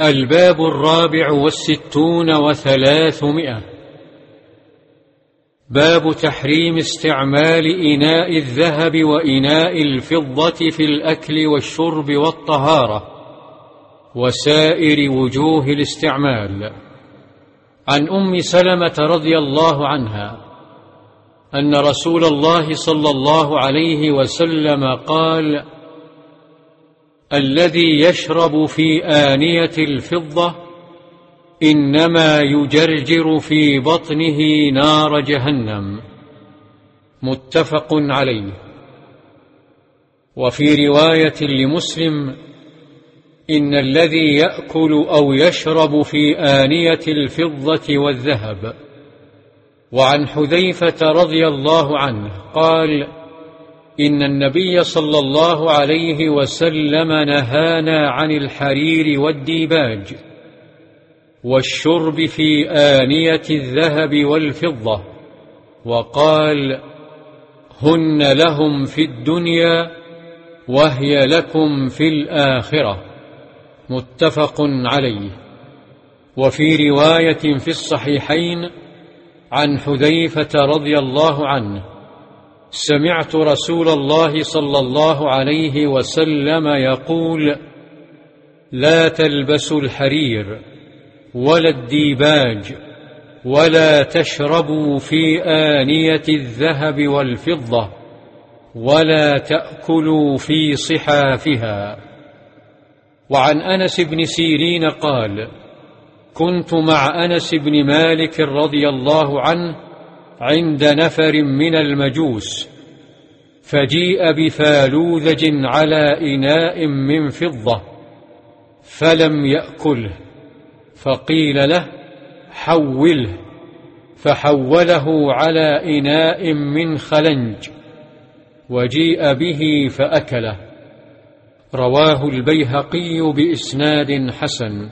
الباب الرابع والستون وثلاثمائة. باب تحريم استعمال إناء الذهب وإناء الفضة في الأكل والشرب والطهارة وسائر وجوه الاستعمال. عن أم سلمة رضي الله عنها أن رسول الله صلى الله عليه وسلم قال الذي يشرب في آنية الفضة إنما يجرجر في بطنه نار جهنم. متفق عليه. وفي رواية لمسلم إن الذي يأكل أو يشرب في آنية الفضة والذهب. وعن حذيفة رضي الله عنه قال إن النبي صلى الله عليه وسلم نهانا عن الحرير والديباج والشرب في آنية الذهب والفضة وقال هن لهم في الدنيا وهي لكم في الآخرة. متفق عليه. وفي رواية في الصحيحين عن حذيفة رضي الله عنه سمعت رسول الله صلى الله عليه وسلم يقول لا تلبسوا الحرير ولا الديباج ولا تشربوا في آنية الذهب والفضة ولا تأكلوا في صحافها. وعن أنس بن سيرين قال كنت مع أنس بن مالك رضي الله عنه عند نفر من المجوس فجيء بفالوذج على إناء من فضة فلم يأكله فقيل له حوله فحوله على إناء من خلنج وجيء به فأكله. رواه البيهقي بإسناد حسن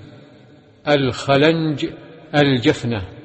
الخلنج الجفنة.